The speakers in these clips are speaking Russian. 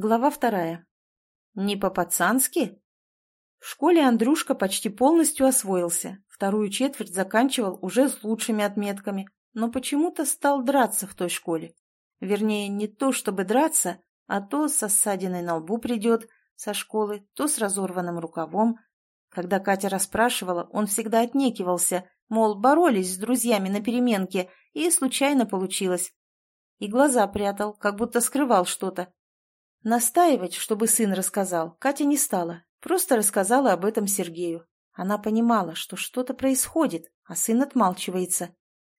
Глава вторая. Не по-пацански? В школе Андрюшка почти полностью освоился, вторую четверть заканчивал уже с лучшими отметками, но почему-то стал драться в той школе. Вернее, не то чтобы драться, а то со ссадиной на лбу придет со школы, то с разорванным рукавом. Когда Катя расспрашивала, он всегда отнекивался, мол, боролись с друзьями на переменке, и случайно получилось. И глаза прятал, как будто скрывал что-то. Настаивать, чтобы сын рассказал, Катя не стала, просто рассказала об этом Сергею. Она понимала, что что-то происходит, а сын отмалчивается.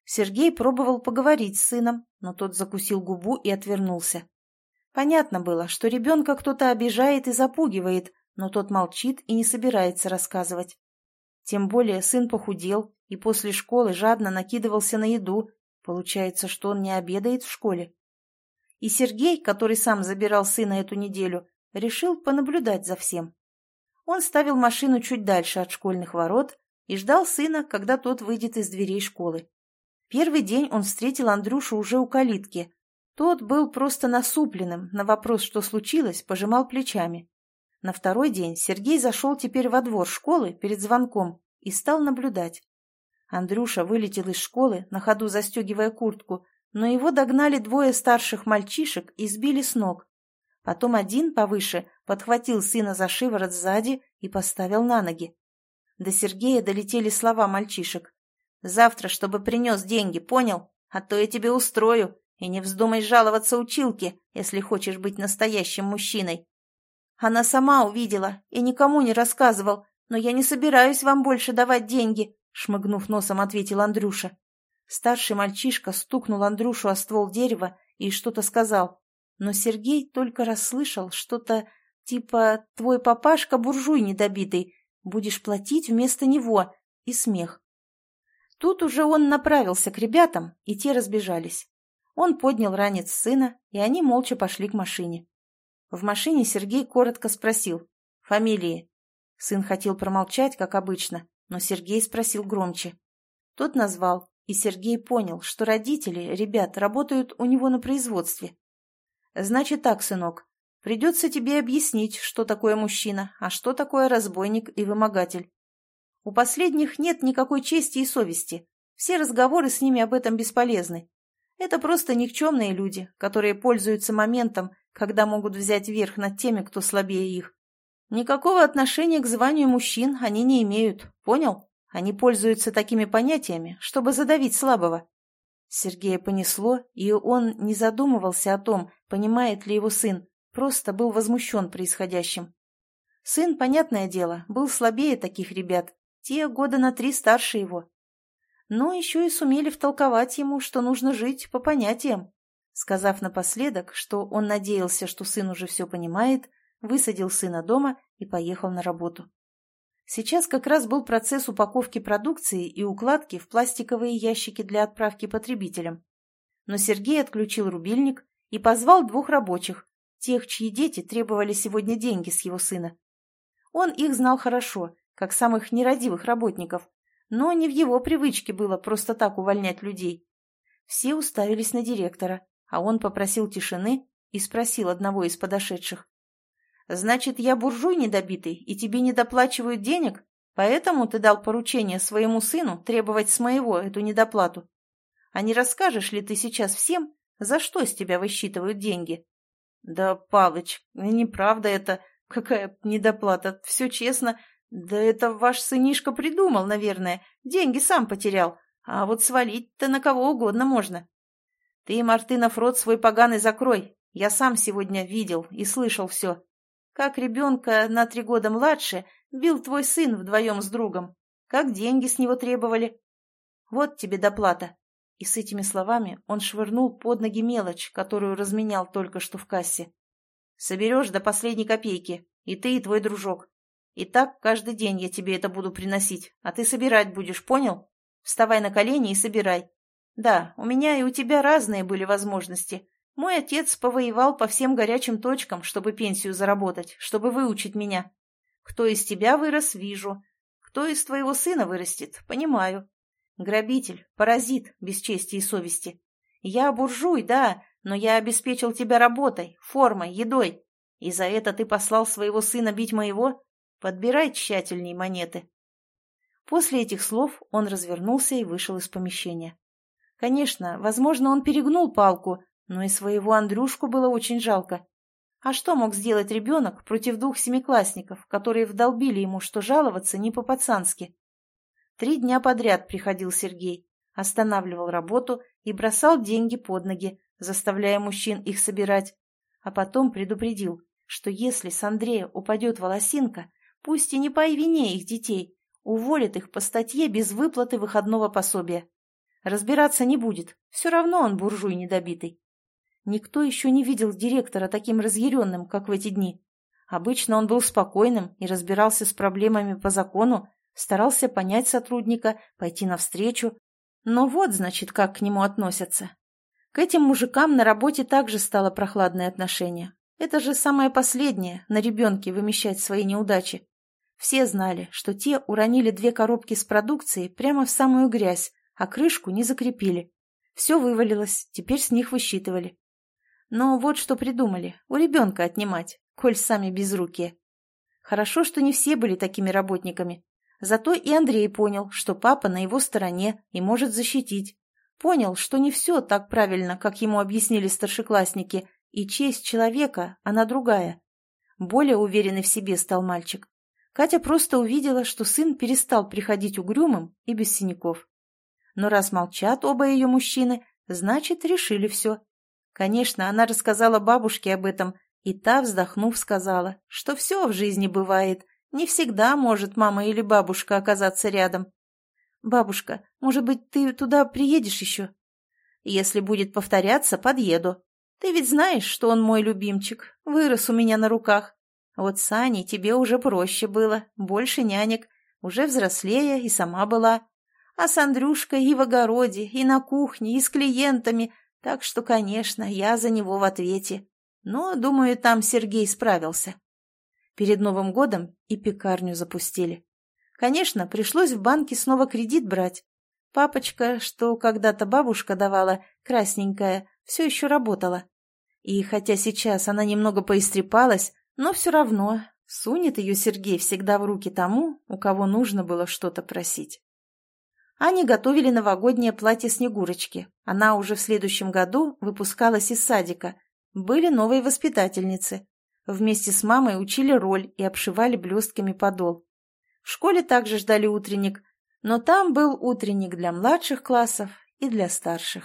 Сергей пробовал поговорить с сыном, но тот закусил губу и отвернулся. Понятно было, что ребенка кто-то обижает и запугивает, но тот молчит и не собирается рассказывать. Тем более сын похудел и после школы жадно накидывался на еду. Получается, что он не обедает в школе. И Сергей, который сам забирал сына эту неделю, решил понаблюдать за всем. Он ставил машину чуть дальше от школьных ворот и ждал сына, когда тот выйдет из дверей школы. Первый день он встретил Андрюшу уже у калитки. Тот был просто насупленным, на вопрос, что случилось, пожимал плечами. На второй день Сергей зашел теперь во двор школы перед звонком и стал наблюдать. Андрюша вылетел из школы, на ходу застегивая куртку, но его догнали двое старших мальчишек и сбили с ног. Потом один повыше подхватил сына за шиворот сзади и поставил на ноги. До Сергея долетели слова мальчишек. «Завтра, чтобы принес деньги, понял? А то я тебе устрою. И не вздумай жаловаться училке, если хочешь быть настоящим мужчиной». Она сама увидела и никому не рассказывал, но я не собираюсь вам больше давать деньги, шмыгнув носом, ответил Андрюша. Старший мальчишка стукнул Андрюшу о ствол дерева и что-то сказал. Но Сергей только расслышал что-то типа «Твой папашка буржуй недобитый, будешь платить вместо него» и смех. Тут уже он направился к ребятам, и те разбежались. Он поднял ранец сына, и они молча пошли к машине. В машине Сергей коротко спросил «Фамилии?». Сын хотел промолчать, как обычно, но Сергей спросил громче. Тот назвал, и Сергей понял, что родители, ребят, работают у него на производстве. «Значит так, сынок, придется тебе объяснить, что такое мужчина, а что такое разбойник и вымогатель. У последних нет никакой чести и совести, все разговоры с ними об этом бесполезны. Это просто никчемные люди, которые пользуются моментом, когда могут взять верх над теми, кто слабее их. Никакого отношения к званию мужчин они не имеют, понял?» Они пользуются такими понятиями, чтобы задавить слабого. Сергея понесло, и он не задумывался о том, понимает ли его сын, просто был возмущен происходящим. Сын, понятное дело, был слабее таких ребят, те года на три старше его. Но еще и сумели втолковать ему, что нужно жить по понятиям. Сказав напоследок, что он надеялся, что сын уже все понимает, высадил сына дома и поехал на работу. Сейчас как раз был процесс упаковки продукции и укладки в пластиковые ящики для отправки потребителям. Но Сергей отключил рубильник и позвал двух рабочих, тех, чьи дети требовали сегодня деньги с его сына. Он их знал хорошо, как самых нерадивых работников, но не в его привычке было просто так увольнять людей. Все уставились на директора, а он попросил тишины и спросил одного из подошедших. Значит, я буржуй недобитый, и тебе не доплачивают денег? Поэтому ты дал поручение своему сыну требовать с моего эту недоплату? А не расскажешь ли ты сейчас всем, за что с тебя высчитывают деньги? Да, Палыч, неправда это. Какая недоплата? Все честно. Да это ваш сынишка придумал, наверное. Деньги сам потерял. А вот свалить-то на кого угодно можно. Ты, Мартынов, рот свой поганый закрой. Я сам сегодня видел и слышал все. Как ребенка на три года младше бил твой сын вдвоем с другом. Как деньги с него требовали. Вот тебе доплата. И с этими словами он швырнул под ноги мелочь, которую разменял только что в кассе. Соберешь до последней копейки, и ты, и твой дружок. И так каждый день я тебе это буду приносить, а ты собирать будешь, понял? Вставай на колени и собирай. Да, у меня и у тебя разные были возможности, мой отец повоевал по всем горячим точкам, чтобы пенсию заработать, чтобы выучить меня. Кто из тебя вырос, вижу. Кто из твоего сына вырастет, понимаю. Грабитель, паразит, без чести и совести. Я буржуй, да, но я обеспечил тебя работой, формой, едой. И за это ты послал своего сына бить моего? Подбирай тщательней монеты. После этих слов он развернулся и вышел из помещения. Конечно, возможно, он перегнул палку, но и своего Андрюшку было очень жалко. А что мог сделать ребенок против двух семиклассников, которые вдолбили ему, что жаловаться не по-пацански? Три дня подряд приходил Сергей, останавливал работу и бросал деньги под ноги, заставляя мужчин их собирать, а потом предупредил, что если с Андрея упадет волосинка, пусть и не по вине их детей, уволит их по статье без выплаты выходного пособия. Разбираться не будет, все равно он буржуй недобитый. Никто еще не видел директора таким разъяренным, как в эти дни. Обычно он был спокойным и разбирался с проблемами по закону, старался понять сотрудника, пойти навстречу. Но вот, значит, как к нему относятся. К этим мужикам на работе также стало прохладное отношение. Это же самое последнее, на ребенке вымещать свои неудачи. Все знали, что те уронили две коробки с продукцией прямо в самую грязь, а крышку не закрепили. Все вывалилось, теперь с них высчитывали. Но вот что придумали, у ребенка отнимать, коль сами безрукие. Хорошо, что не все были такими работниками. Зато и Андрей понял, что папа на его стороне и может защитить. Понял, что не все так правильно, как ему объяснили старшеклассники, и честь человека, она другая. Более уверенный в себе стал мальчик. Катя просто увидела, что сын перестал приходить угрюмым и без синяков. Но раз молчат оба ее мужчины, значит, решили все. Конечно, она рассказала бабушке об этом, и та, вздохнув, сказала, что все в жизни бывает, не всегда может мама или бабушка оказаться рядом. «Бабушка, может быть, ты туда приедешь еще?» «Если будет повторяться, подъеду. Ты ведь знаешь, что он мой любимчик, вырос у меня на руках. Вот с Аней тебе уже проще было, больше нянек, уже взрослее и сама была. А с Андрюшкой и в огороде, и на кухне, и с клиентами, так что, конечно, я за него в ответе. Но, думаю, там Сергей справился. Перед Новым годом и пекарню запустили. Конечно, пришлось в банке снова кредит брать. Папочка, что когда-то бабушка давала, красненькая, все еще работала. И хотя сейчас она немного поистрепалась, но все равно сунет ее Сергей всегда в руки тому, у кого нужно было что-то просить. Они готовили новогоднее платье Снегурочки. Она уже в следующем году выпускалась из садика. Были новые воспитательницы. Вместе с мамой учили роль и обшивали блестками подол. В школе также ждали утренник, но там был утренник для младших классов и для старших.